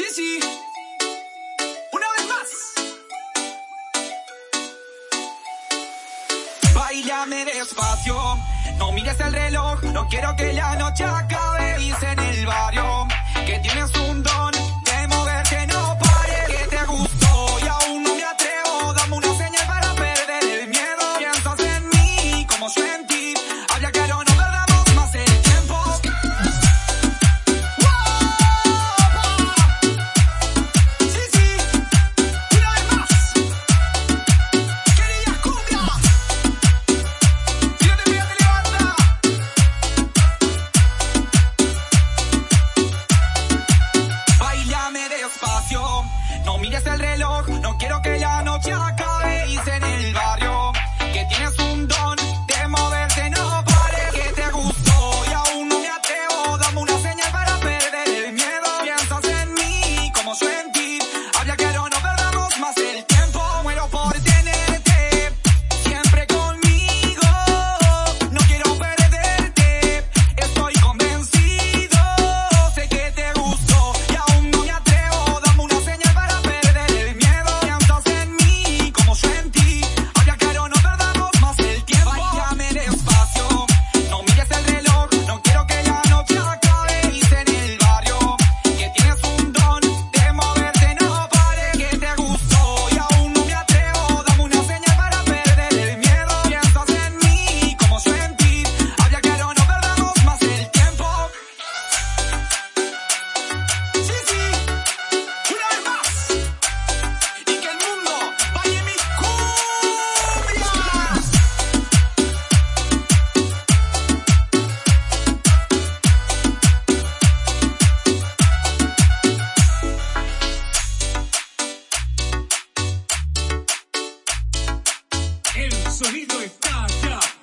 Sí, sí. Una vez más. Bailame despacio. No mires el reloj. No quiero que la noche acabe. No mires el reloj, no quiero que la noche acabe y se en el bar. sonido estalla.